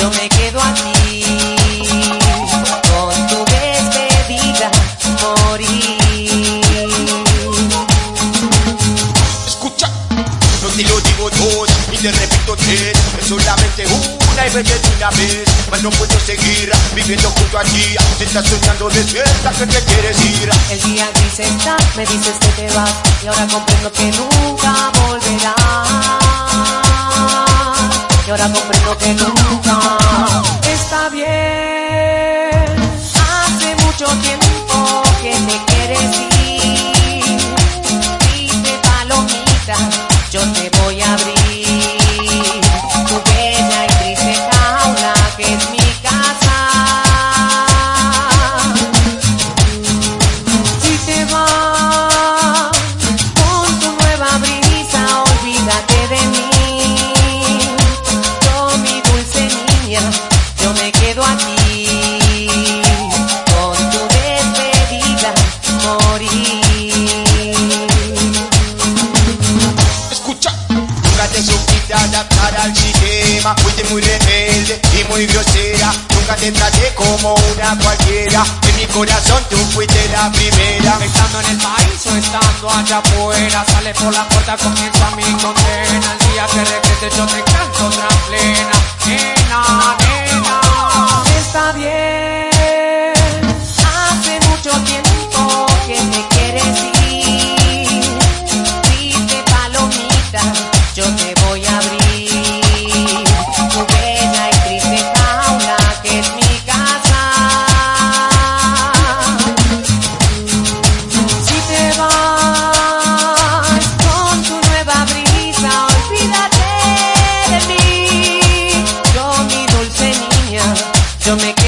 yo me quedo aquí con tu despedida morir. Escucha, no te lo digo dos y te repito tres, es solamente una y vete una vez. Mas no puedo seguir viviendo junto a ti, si estás soñando despierta que te quieres ir. El día dice está, me dices que te vas y ahora comprendo que nunca volverás. Y ahora comprendo que nunca Fuiste muy rebelde y muy grosera. Nunca te traté como una cualquiera. En mi corazón tú fuiste la primera. Estando en el país o estando allá afuera. Sale por la puerta, comienza mi condena. El día que regrese yo te canto otra plena. Nena, nena. Está bien. Hace mucho tiempo que me quieres ir. Viste palomita, yo te voy a make